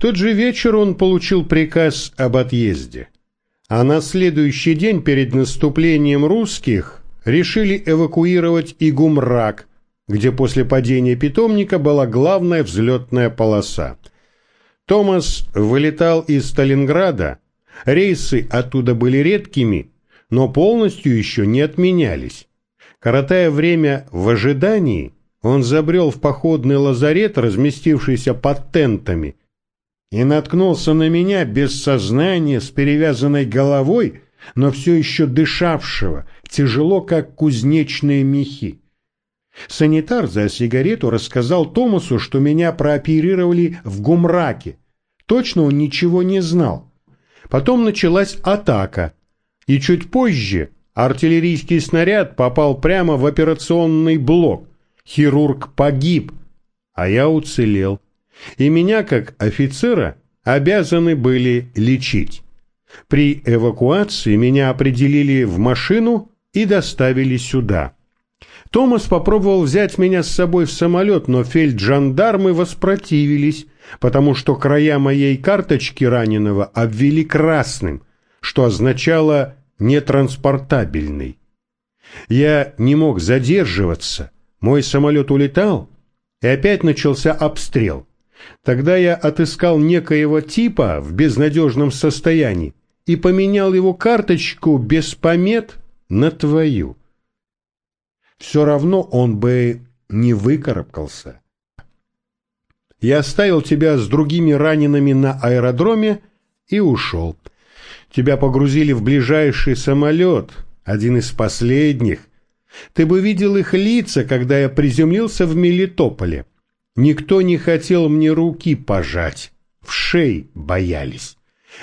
Тот же вечер он получил приказ об отъезде. А на следующий день перед наступлением русских решили эвакуировать и Гумрак, где после падения питомника была главная взлетная полоса. Томас вылетал из Сталинграда, рейсы оттуда были редкими, но полностью еще не отменялись. Коротая время в ожидании, он забрел в походный лазарет, разместившийся под тентами, и наткнулся на меня без сознания, с перевязанной головой, но все еще дышавшего, тяжело, как кузнечные мехи. Санитар за сигарету рассказал Томасу, что меня прооперировали в Гумраке. Точно он ничего не знал. Потом началась атака, и чуть позже артиллерийский снаряд попал прямо в операционный блок. Хирург погиб, а я уцелел. И меня, как офицера, обязаны были лечить. При эвакуации меня определили в машину и доставили сюда. Томас попробовал взять меня с собой в самолет, но фельджандармы воспротивились, потому что края моей карточки раненого обвели красным, что означало «нетранспортабельный». Я не мог задерживаться, мой самолет улетал, и опять начался обстрел. Тогда я отыскал некоего типа в безнадежном состоянии и поменял его карточку без помет на твою все равно он бы не выкарабкался. Я оставил тебя с другими ранеными на аэродроме и ушел. Тебя погрузили в ближайший самолет, один из последних. Ты бы видел их лица, когда я приземлился в Мелитополе. Никто не хотел мне руки пожать, в шей боялись.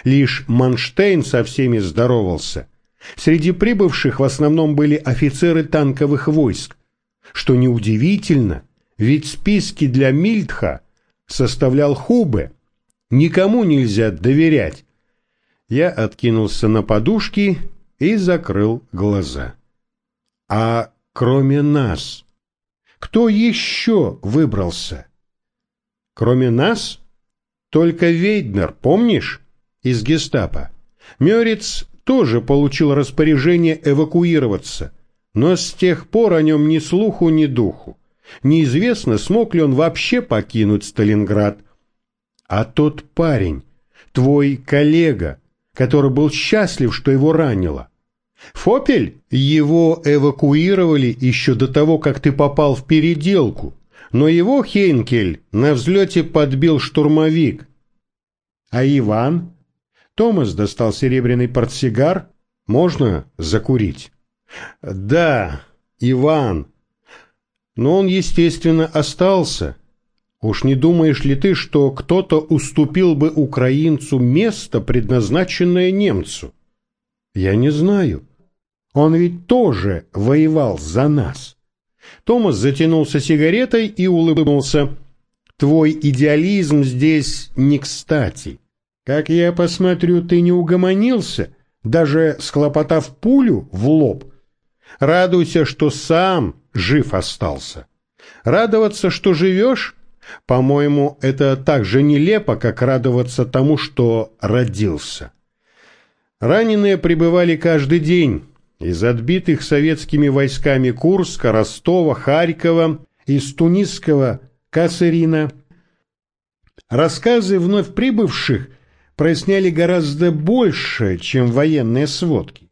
Лишь Манштейн со всеми здоровался. Среди прибывших в основном были офицеры танковых войск, что неудивительно, ведь списки для Мильтха составлял Хубе. Никому нельзя доверять. Я откинулся на подушки и закрыл глаза. А кроме нас, кто еще выбрался? Кроме нас? Только Вейднер, помнишь? Из гестапо. Мёриц тоже получил распоряжение эвакуироваться, но с тех пор о нем ни слуху, ни духу. Неизвестно, смог ли он вообще покинуть Сталинград. А тот парень, твой коллега, который был счастлив, что его ранило. Фопель? Его эвакуировали еще до того, как ты попал в переделку, но его Хейнкель на взлете подбил штурмовик. А Иван? Томас достал серебряный портсигар. «Можно закурить?» «Да, Иван. Но он, естественно, остался. Уж не думаешь ли ты, что кто-то уступил бы украинцу место, предназначенное немцу?» «Я не знаю. Он ведь тоже воевал за нас». Томас затянулся сигаретой и улыбнулся. «Твой идеализм здесь не кстати». Как я посмотрю, ты не угомонился, даже схлопотав пулю в лоб. Радуйся, что сам жив остался. Радоваться, что живешь, по-моему, это так же нелепо, как радоваться тому, что родился. Раненые прибывали каждый день из отбитых советскими войсками Курска, Ростова, Харькова, из тунисского Касырина. Рассказы вновь прибывших проясняли гораздо больше, чем военные сводки.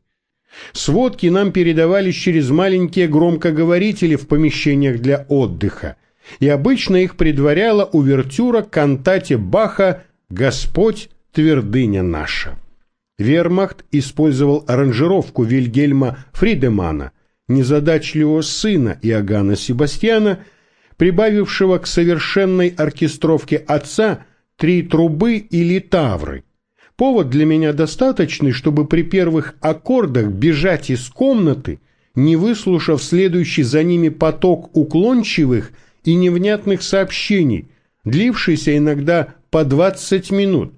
Сводки нам передавались через маленькие громкоговорители в помещениях для отдыха, и обычно их предваряла увертюра к кантате Баха «Господь, твердыня наша». Вермахт использовал аранжировку Вильгельма Фридемана, незадачливого сына Иоганна Себастьяна, прибавившего к совершенной оркестровке отца – три трубы или тавры. Повод для меня достаточный, чтобы при первых аккордах бежать из комнаты, не выслушав следующий за ними поток уклончивых и невнятных сообщений, длившийся иногда по 20 минут.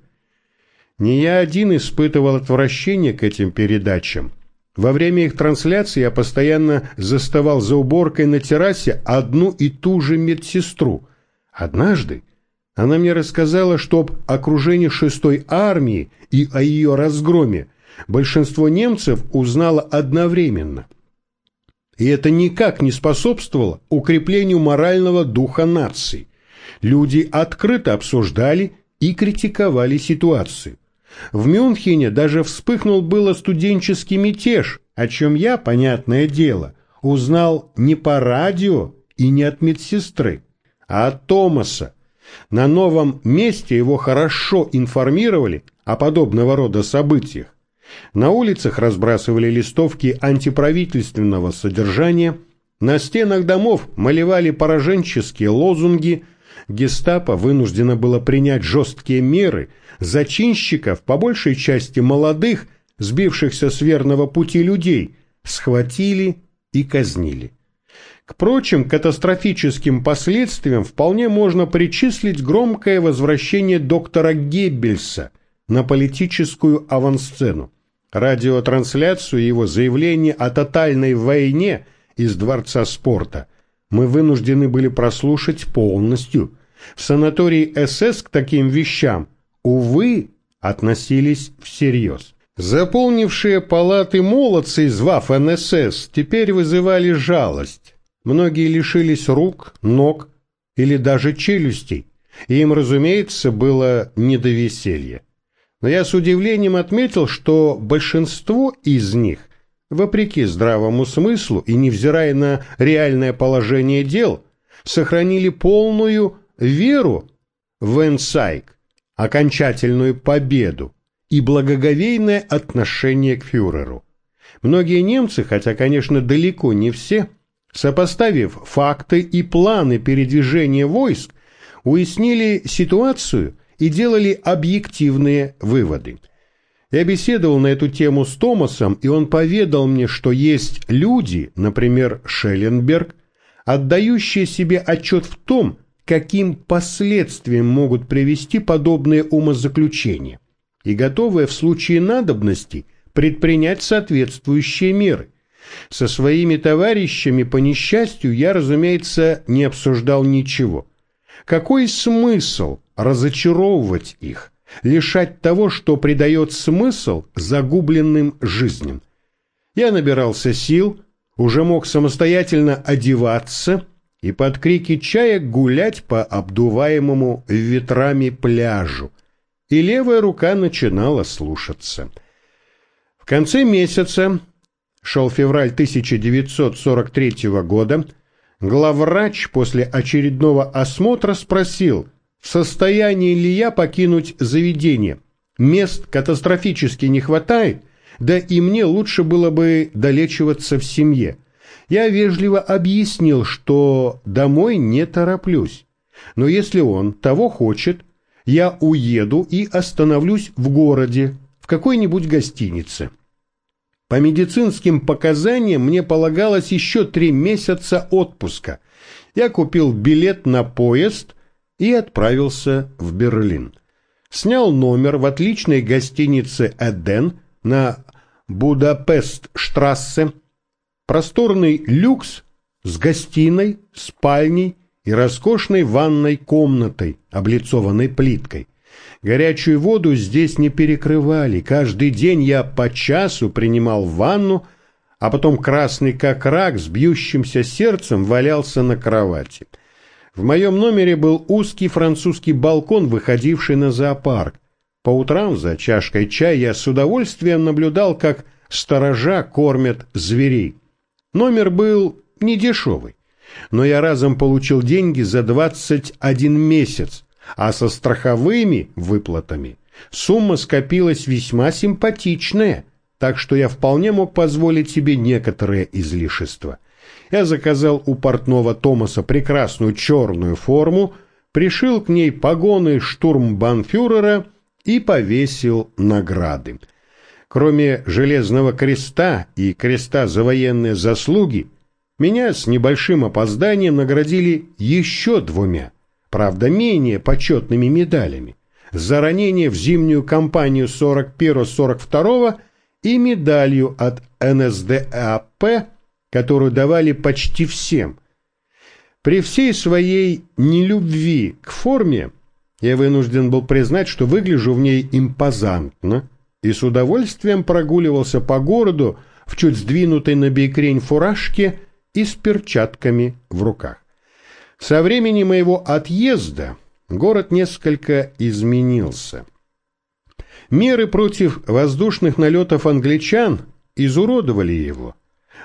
Не я один испытывал отвращение к этим передачам. Во время их трансляции я постоянно заставал за уборкой на террасе одну и ту же медсестру. Однажды Она мне рассказала, что об окружении шестой армии и о ее разгроме большинство немцев узнало одновременно. И это никак не способствовало укреплению морального духа нации. Люди открыто обсуждали и критиковали ситуацию. В Мюнхене даже вспыхнул было студенческий мятеж, о чем я, понятное дело, узнал не по радио и не от медсестры, а от Томаса. На новом месте его хорошо информировали о подобного рода событиях. На улицах разбрасывали листовки антиправительственного содержания, на стенах домов малевали пораженческие лозунги, гестапо вынуждено было принять жесткие меры, зачинщиков, по большей части молодых, сбившихся с верного пути людей, схватили и казнили. К прочим катастрофическим последствиям вполне можно причислить громкое возвращение доктора Геббельса на политическую авансцену радиотрансляцию его заявления о тотальной войне из Дворца спорта мы вынуждены были прослушать полностью. В санатории СС к таким вещам, увы, относились всерьез. Заполнившие палаты молодцы из ВАФ НСС теперь вызывали жалость. Многие лишились рук, ног или даже челюстей, и им, разумеется, было не до веселья но я с удивлением отметил, что большинство из них, вопреки здравому смыслу и невзирая на реальное положение дел, сохранили полную веру в Энсайк, окончательную победу и благоговейное отношение к фюреру. Многие немцы, хотя, конечно, далеко не все, сопоставив факты и планы передвижения войск, уяснили ситуацию – и делали объективные выводы. Я беседовал на эту тему с Томасом, и он поведал мне, что есть люди, например, Шелленберг, отдающие себе отчет в том, каким последствиям могут привести подобные умозаключения, и готовые в случае надобности предпринять соответствующие меры. Со своими товарищами, по несчастью, я, разумеется, не обсуждал ничего. Какой смысл разочаровывать их, лишать того, что придает смысл загубленным жизням. Я набирался сил, уже мог самостоятельно одеваться и под крики чая гулять по обдуваемому ветрами пляжу, и левая рука начинала слушаться. В конце месяца, шел февраль 1943 года, главврач после очередного осмотра спросил – в состоянии ли я покинуть заведение. Мест катастрофически не хватает, да и мне лучше было бы долечиваться в семье. Я вежливо объяснил, что домой не тороплюсь. Но если он того хочет, я уеду и остановлюсь в городе, в какой-нибудь гостинице. По медицинским показаниям мне полагалось еще три месяца отпуска. Я купил билет на поезд и отправился в Берлин. Снял номер в отличной гостинице «Эден» на Будапест-штрассе. Просторный люкс с гостиной, спальней и роскошной ванной комнатой, облицованной плиткой. Горячую воду здесь не перекрывали. Каждый день я по часу принимал ванну, а потом красный как рак с бьющимся сердцем валялся на кровати. В моем номере был узкий французский балкон, выходивший на зоопарк. По утрам за чашкой чая я с удовольствием наблюдал, как сторожа кормят зверей. Номер был недешевый, но я разом получил деньги за 21 месяц, а со страховыми выплатами сумма скопилась весьма симпатичная, так что я вполне мог позволить себе некоторые излишества. Я заказал у портного Томаса прекрасную черную форму, пришил к ней погоны штурмбанфюрера и повесил награды. Кроме Железного креста и креста за военные заслуги, меня с небольшим опозданием наградили еще двумя, правда менее почетными медалями, за ранение в зимнюю кампанию 41-42 и медалью от НСДАП которую давали почти всем. При всей своей нелюбви к форме Я вынужден был признать, что выгляжу в ней импозантно и с удовольствием прогуливался по городу в чуть сдвинутой на бекрень фуражке и с перчатками в руках. Со времени моего отъезда город несколько изменился. Меры против воздушных налетов англичан изуродовали его.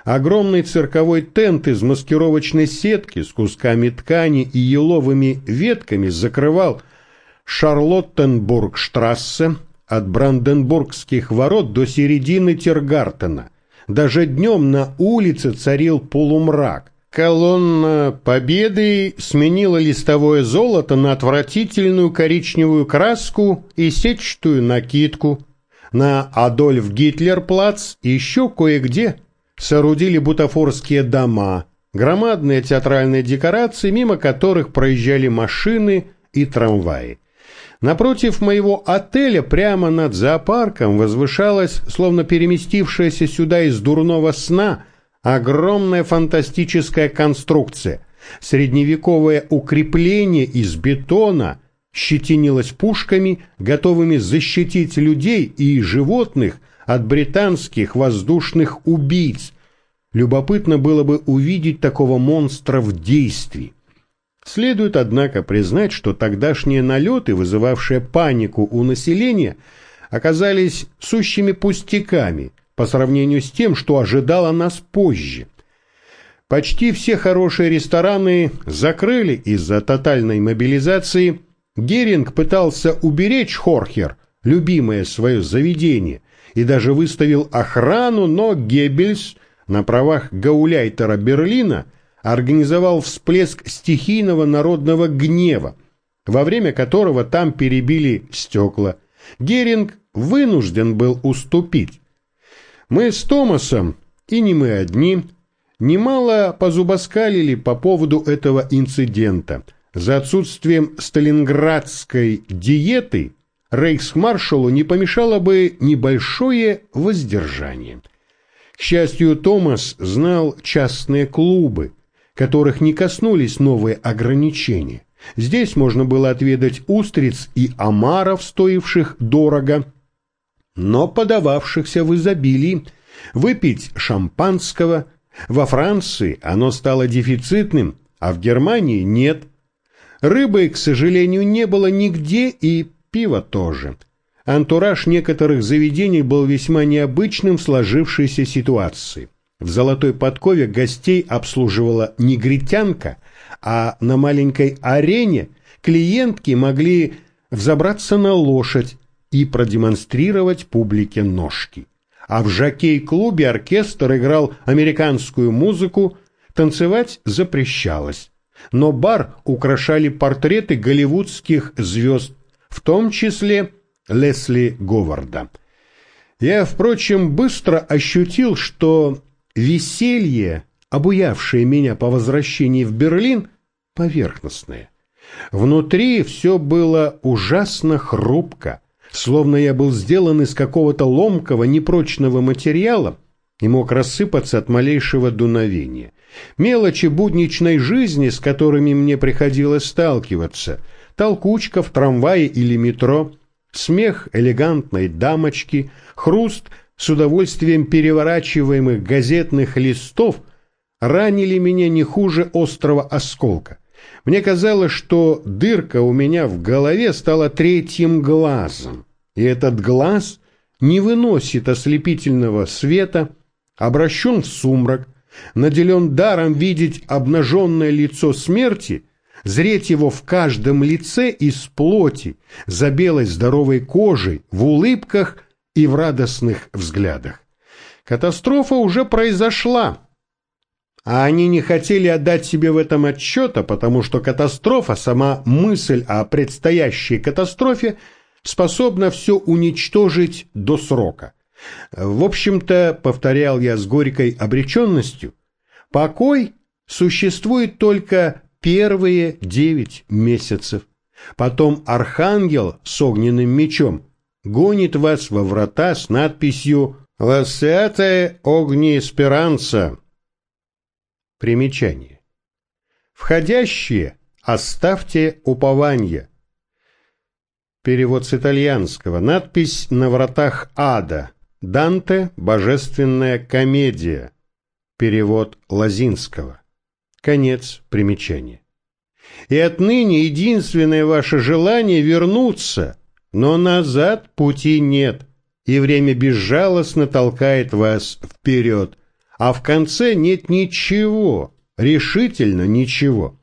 Огромный цирковой тент из маскировочной сетки с кусками ткани и еловыми ветками закрывал Шарлоттенбург-штрассе от Бранденбургских ворот до середины Тергартена. Даже днем на улице царил полумрак. Колонна Победы сменила листовое золото на отвратительную коричневую краску и сетчатую накидку. На Адольф Гитлер-плац еще кое-где соорудили бутафорские дома, громадные театральные декорации, мимо которых проезжали машины и трамваи. Напротив моего отеля, прямо над зоопарком, возвышалась, словно переместившаяся сюда из дурного сна, огромная фантастическая конструкция. Средневековое укрепление из бетона щетинилось пушками, готовыми защитить людей и животных от британских воздушных убийц. Любопытно было бы увидеть такого монстра в действии. Следует, однако, признать, что тогдашние налеты, вызывавшие панику у населения, оказались сущими пустяками по сравнению с тем, что ожидало нас позже. Почти все хорошие рестораны закрыли из-за тотальной мобилизации. Геринг пытался уберечь Хорхер, любимое свое заведение, и даже выставил охрану, но Геббельс на правах гауляйтера Берлина – организовал всплеск стихийного народного гнева, во время которого там перебили стекла. Геринг вынужден был уступить. Мы с Томасом, и не мы одни, немало позубоскалили по поводу этого инцидента. За отсутствием сталинградской диеты рейхсмаршалу не помешало бы небольшое воздержание. К счастью, Томас знал частные клубы, которых не коснулись новые ограничения. Здесь можно было отведать устриц и омаров, стоивших дорого, но подававшихся в изобилии, выпить шампанского. Во Франции оно стало дефицитным, а в Германии нет. Рыбы, к сожалению, не было нигде и пива тоже. Антураж некоторых заведений был весьма необычным в сложившейся ситуации. В золотой подкове гостей обслуживала негритянка, а на маленькой арене клиентки могли взобраться на лошадь и продемонстрировать публике ножки. А в жокей-клубе оркестр играл американскую музыку, танцевать запрещалось. Но бар украшали портреты голливудских звезд, в том числе Лесли Говарда. Я, впрочем, быстро ощутил, что Веселье, обуявшее меня по возвращении в Берлин, поверхностное. Внутри все было ужасно хрупко, словно я был сделан из какого-то ломкого, непрочного материала и мог рассыпаться от малейшего дуновения. Мелочи будничной жизни, с которыми мне приходилось сталкиваться, толкучка в трамвае или метро, смех элегантной дамочки, хруст с удовольствием переворачиваемых газетных листов ранили меня не хуже острого осколка. Мне казалось, что дырка у меня в голове стала третьим глазом, и этот глаз не выносит ослепительного света, обращен в сумрак, наделен даром видеть обнаженное лицо смерти, зреть его в каждом лице из плоти, за белой здоровой кожей, в улыбках – и в радостных взглядах. Катастрофа уже произошла, а они не хотели отдать себе в этом отчета, потому что катастрофа, сама мысль о предстоящей катастрофе, способна все уничтожить до срока. В общем-то, повторял я с горькой обреченностью, покой существует только первые девять месяцев. Потом архангел с огненным мечом гонит вас во врата с надписью «Лассеате огни эсперанца». Примечание. Входящие оставьте упование. Перевод с итальянского. Надпись на вратах ада. Данте «Божественная комедия». Перевод Лазинского. Конец примечания. И отныне единственное ваше желание вернуться, но назад пути нет, и время безжалостно толкает вас вперед, а в конце нет ничего, решительно ничего.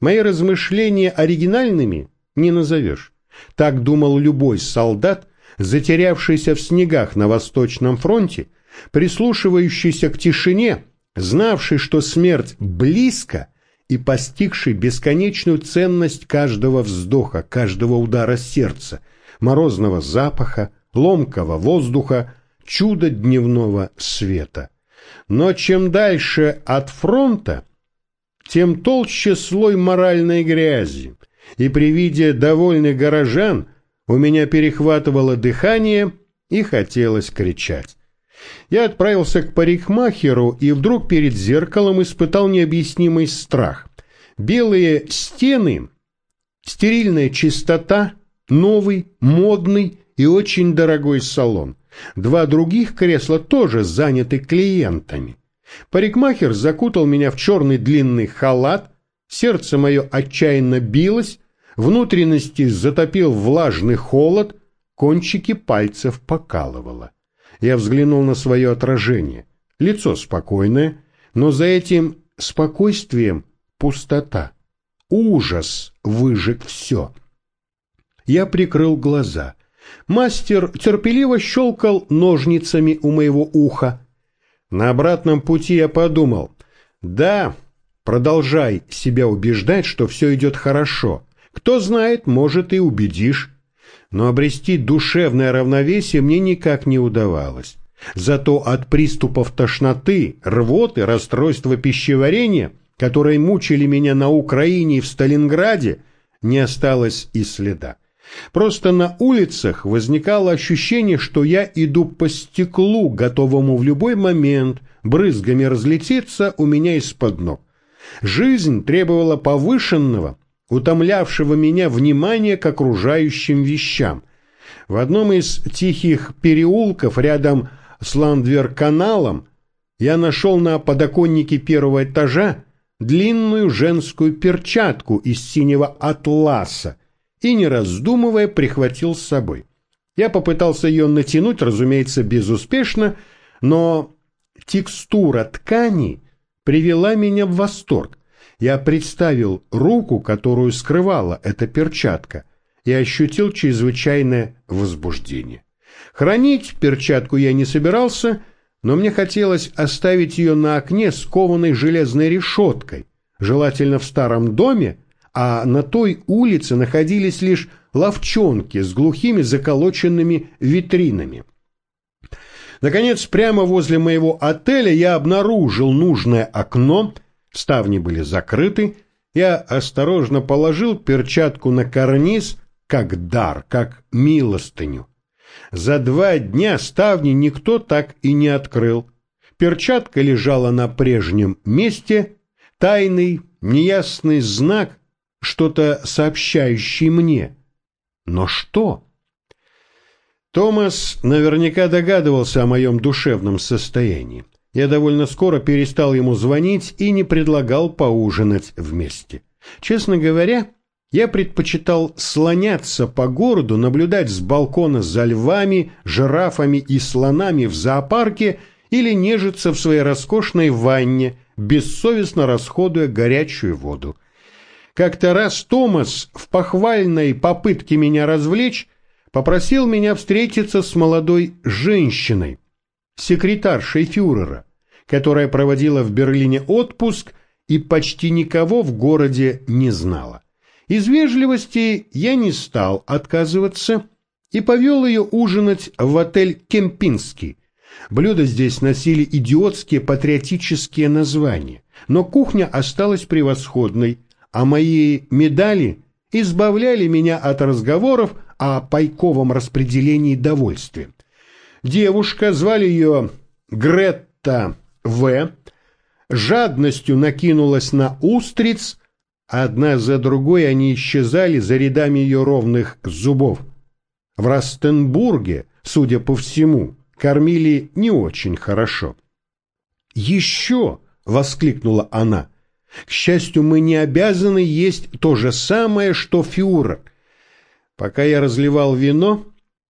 Мои размышления оригинальными не назовешь. Так думал любой солдат, затерявшийся в снегах на Восточном фронте, прислушивающийся к тишине, знавший, что смерть близко и постигший бесконечную ценность каждого вздоха, каждого удара сердца, морозного запаха, ломкого воздуха, чуда дневного света. Но чем дальше от фронта, тем толще слой моральной грязи, и при виде довольных горожан у меня перехватывало дыхание и хотелось кричать. Я отправился к парикмахеру и вдруг перед зеркалом испытал необъяснимый страх. Белые стены, стерильная чистота, новый, модный и очень дорогой салон. Два других кресла тоже заняты клиентами. Парикмахер закутал меня в черный длинный халат, сердце мое отчаянно билось, внутренности затопил влажный холод, кончики пальцев покалывало. Я взглянул на свое отражение. Лицо спокойное, но за этим спокойствием пустота. Ужас выжег все. Я прикрыл глаза. Мастер терпеливо щелкал ножницами у моего уха. На обратном пути я подумал, да, продолжай себя убеждать, что все идет хорошо. Кто знает, может и убедишь. Но обрести душевное равновесие мне никак не удавалось. Зато от приступов тошноты, рвоты, расстройства пищеварения, которые мучили меня на Украине и в Сталинграде, не осталось и следа. Просто на улицах возникало ощущение, что я иду по стеклу, готовому в любой момент брызгами разлететься у меня из-под ног. Жизнь требовала повышенного, утомлявшего меня внимания к окружающим вещам. В одном из тихих переулков рядом с Ландвер-каналом я нашел на подоконнике первого этажа длинную женскую перчатку из синего атласа, и, не раздумывая, прихватил с собой. Я попытался ее натянуть, разумеется, безуспешно, но текстура ткани привела меня в восторг. Я представил руку, которую скрывала эта перчатка, и ощутил чрезвычайное возбуждение. Хранить перчатку я не собирался, но мне хотелось оставить ее на окне с кованой железной решеткой, желательно в старом доме, а на той улице находились лишь ловчонки с глухими заколоченными витринами. Наконец, прямо возле моего отеля я обнаружил нужное окно, ставни были закрыты, я осторожно положил перчатку на карниз, как дар, как милостыню. За два дня ставни никто так и не открыл. Перчатка лежала на прежнем месте, тайный, неясный знак, что-то сообщающее мне. Но что? Томас наверняка догадывался о моем душевном состоянии. Я довольно скоро перестал ему звонить и не предлагал поужинать вместе. Честно говоря, я предпочитал слоняться по городу, наблюдать с балкона за львами, жирафами и слонами в зоопарке или нежиться в своей роскошной ванне, бессовестно расходуя горячую воду. Как-то раз Томас в похвальной попытке меня развлечь попросил меня встретиться с молодой женщиной, секретаршей фюрера, которая проводила в Берлине отпуск и почти никого в городе не знала. Из вежливости я не стал отказываться и повел ее ужинать в отель «Кемпинский». Блюда здесь носили идиотские патриотические названия, но кухня осталась превосходной – а мои медали избавляли меня от разговоров о пайковом распределении довольствия. Девушка, звали ее Гретта В., жадностью накинулась на устриц, Одна за другой они исчезали за рядами ее ровных зубов. В Растенбурге, судя по всему, кормили не очень хорошо. «Еще!» — воскликнула она. «К счастью, мы не обязаны есть то же самое, что фюрер». Пока я разливал вино,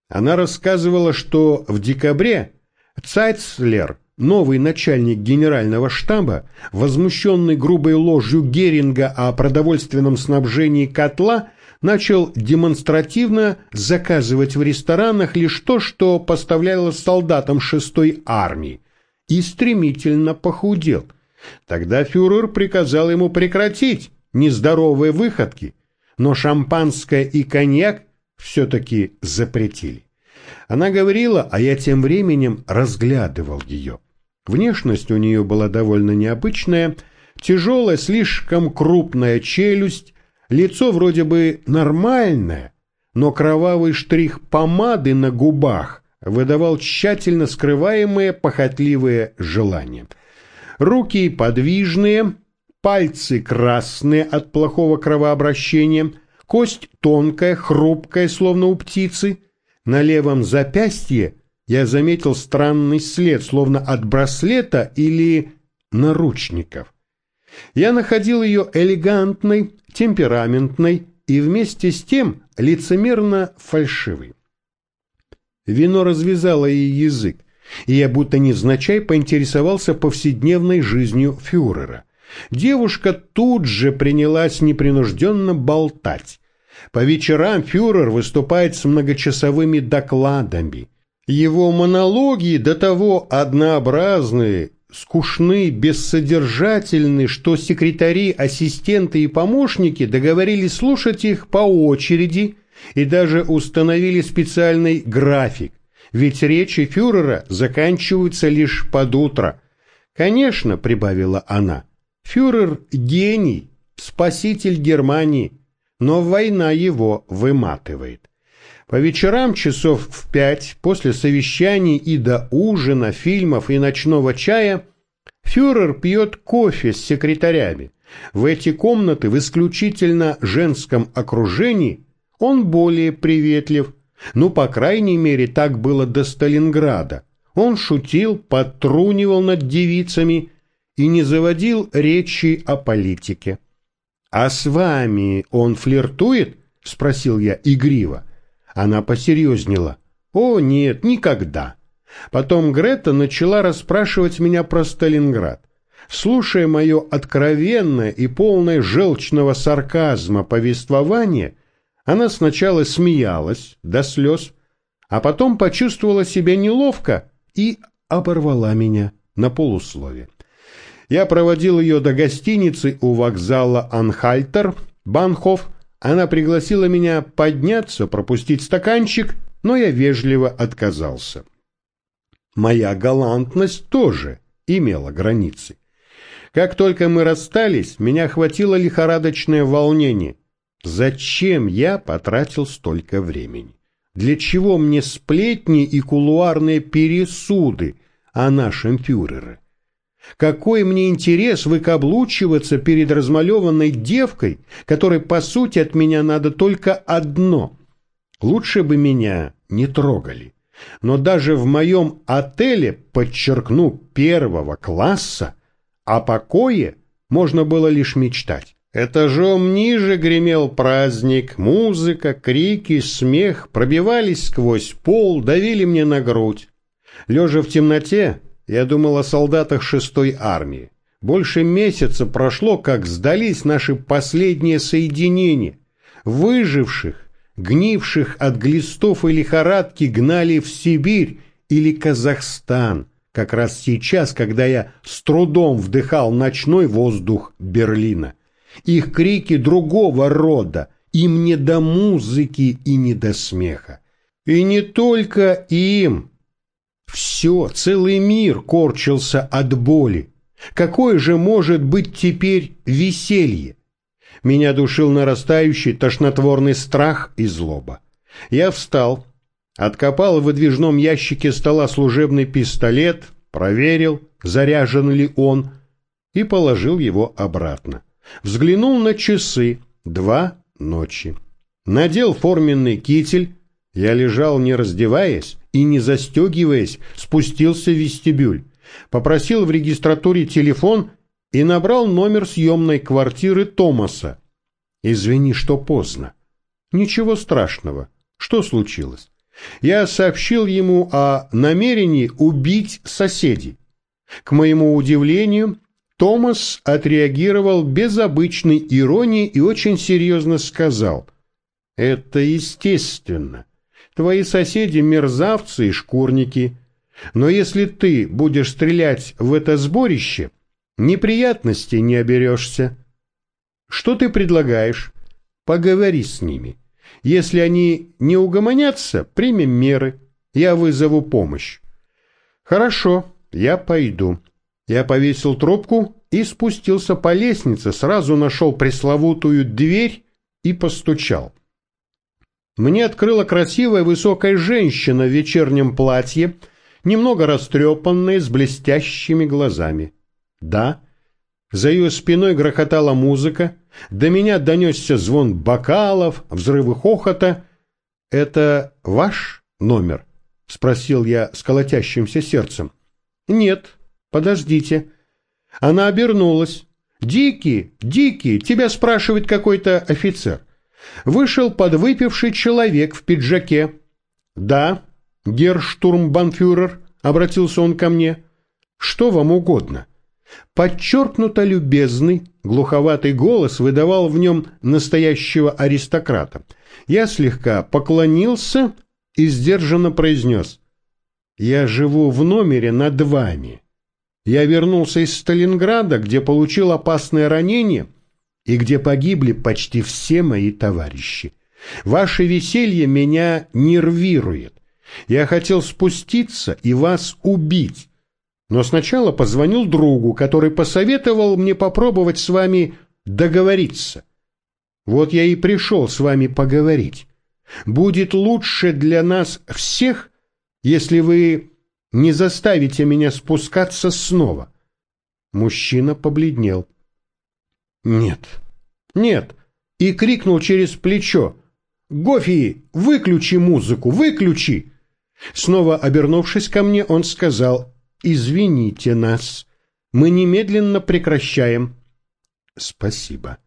она рассказывала, что в декабре Цайцлер, новый начальник генерального штаба, возмущенный грубой ложью Геринга о продовольственном снабжении котла, начал демонстративно заказывать в ресторанах лишь то, что поставлялось солдатам шестой армии, и стремительно похудел. Тогда фюрер приказал ему прекратить нездоровые выходки, но шампанское и коньяк все-таки запретили. Она говорила, а я тем временем разглядывал ее. Внешность у нее была довольно необычная, тяжелая, слишком крупная челюсть, лицо вроде бы нормальное, но кровавый штрих помады на губах выдавал тщательно скрываемые похотливые желания. Руки подвижные, пальцы красные от плохого кровообращения, кость тонкая, хрупкая, словно у птицы. На левом запястье я заметил странный след, словно от браслета или наручников. Я находил ее элегантной, темпераментной и вместе с тем лицемерно фальшивой. Вино развязало ей язык, и я будто невзначай поинтересовался повседневной жизнью фюрера. Девушка тут же принялась непринужденно болтать. По вечерам фюрер выступает с многочасовыми докладами. Его монологи до того однообразные, скучны, бессодержательны, что секретари, ассистенты и помощники договорились слушать их по очереди и даже установили специальный график, ведь речи фюрера заканчиваются лишь под утро. «Конечно», — прибавила она, — «фюрер — гений, спаситель Германии, но война его выматывает». По вечерам часов в пять, после совещаний и до ужина, фильмов и ночного чая, фюрер пьет кофе с секретарями. В эти комнаты в исключительно женском окружении он более приветлив, ну, по крайней мере, так было до Сталинграда. Он шутил, подтрунивал над девицами и не заводил речи о политике. «А с вами он флиртует?» — спросил я игриво. Она посерьезнела. «О, нет, никогда». Потом Грета начала расспрашивать меня про Сталинград. Слушая мое откровенное и полное желчного сарказма повествование, она сначала смеялась до слез, а потом почувствовала себя неловко и оборвала меня на полуслове. Я проводил ее до гостиницы у вокзала Анхальтер, Банхоф, она пригласила меня подняться, пропустить стаканчик, но я вежливо отказался. Моя галантность тоже имела границы. Как только мы расстались, меня охватило лихорадочное волнение. Зачем я потратил столько времени? Для чего мне сплетни и кулуарные пересуды о нашем фюрере? Какой мне интерес выкаблучиваться перед размалеванной девкой, которой, по сути, от меня надо только одно. Лучше бы меня не трогали. Но даже в моем отеле, подчеркну, первого класса, о покое можно было лишь мечтать. Этажом ниже гремел праздник, музыка, крики, смех пробивались сквозь пол, давили мне на грудь. Лежа в темноте, я думал о солдатах шестой армии. Больше месяца прошло, как сдались наши последние соединения. Выживших, гнивших от глистов и лихорадки гнали в Сибирь или Казахстан, как раз сейчас, когда я с трудом вдыхал ночной воздух Берлина. Их крики другого рода, им не до музыки и не до смеха. И не только им, все, целый мир корчился от боли. Какое же может быть теперь веселье? Меня душил нарастающий тошнотворный страх и злоба. Я встал, откопал в выдвижном ящике стола служебный пистолет, проверил, заряжен ли он, и положил его обратно. Взглянул на часы. Два ночи. Надел форменный китель. Я лежал, не раздеваясь и не застегиваясь, спустился в вестибюль. Попросил в регистратуре телефон и набрал номер съемной квартиры Томаса. Извини, что поздно. Ничего страшного. Что случилось? Я сообщил ему о намерении убить соседей. К моему удивлению, Томас отреагировал без обычной иронии и очень серьезно сказал. «Это естественно. Твои соседи мерзавцы и шкурники. Но если ты будешь стрелять в это сборище, неприятностей не оберешься. Что ты предлагаешь? Поговори с ними. Если они не угомонятся, примем меры. Я вызову помощь. Хорошо, я пойду. Я повесил трубку и спустился по лестнице, сразу нашел пресловутую дверь и постучал. Мне открыла красивая высокая женщина в вечернем платье, немного растрепанная, с блестящими глазами. Да, за ее спиной грохотала музыка, до меня донесся звон бокалов, взрывы хохота. «Это ваш номер?» — спросил я с колотящимся сердцем. «Нет, подождите». Она обернулась. «Дикий, Дикий, тебя спрашивает какой-то офицер». Вышел подвыпивший человек в пиджаке. «Да, герштурмбанфюрер», — обратился он ко мне. «Что вам угодно?» Подчеркнуто любезный, глуховатый голос выдавал в нем настоящего аристократа. Я слегка поклонился и сдержанно произнес. «Я живу в номере над вами. Я вернулся из Сталинграда, где получил опасное ранение и где погибли почти все мои товарищи. Ваше веселье меня нервирует. Я хотел спуститься и вас убить, но сначала позвонил другу, который посоветовал мне попробовать с вами договориться. Вот я и пришел с вами поговорить. Будет лучше для нас всех, если вы не заставите меня спускаться снова. Мужчина побледнел. Нет, нет, и крикнул через плечо. «Гофи, выключи музыку, выключи!» Снова обернувшись ко мне, он сказал извините нас. Мы немедленно прекращаем. Спасибо.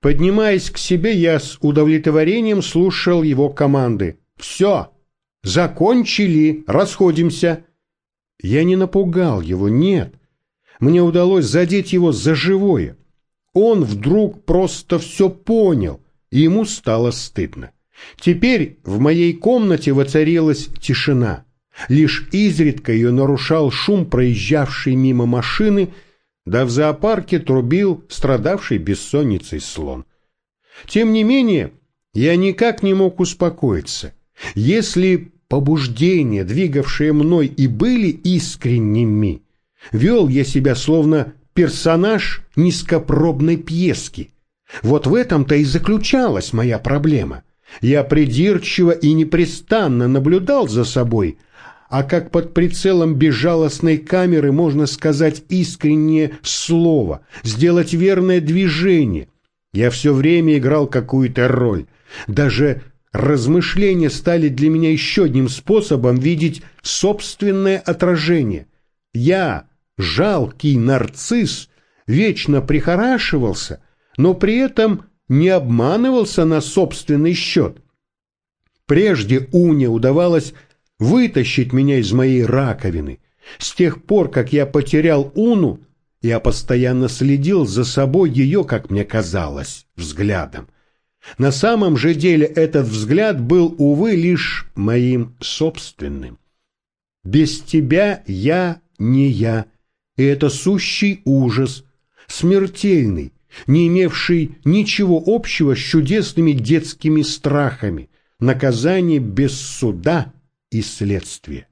Поднимаясь к себе, я с удовлетворением слушал его команды. Все, закончили, расходимся. Я не напугал его, нет. Мне удалось задеть его за живое. Он вдруг просто все понял, и ему стало стыдно. Теперь в моей комнате воцарилась тишина. Лишь изредка ее нарушал шум проезжавшей мимо машины, да в зоопарке трубил страдавший бессонницей слон. Тем не менее, я никак не мог успокоиться. Если побуждения, двигавшие мной, и были искренними, вел я себя словно персонаж низкопробной пьески. Вот в этом-то и заключалась моя проблема. Я придирчиво и непрестанно наблюдал за собой, а как под прицелом безжалостной камеры можно сказать искреннее слово, сделать верное движение. Я все время играл какую-то роль. Даже размышления стали для меня еще одним способом видеть собственное отражение. Я, жалкий нарцисс, вечно прихорашивался, но при этом не обманывался на собственный счет. Прежде Уне удавалось вытащить меня из моей раковины. С тех пор, как я потерял Уну, я постоянно следил за собой ее, как мне казалось, взглядом. На самом же деле этот взгляд был, увы, лишь моим собственным. Без тебя я не я, и это сущий ужас, смертельный, не имевший ничего общего с чудесными детскими страхами, наказание без суда и следствие.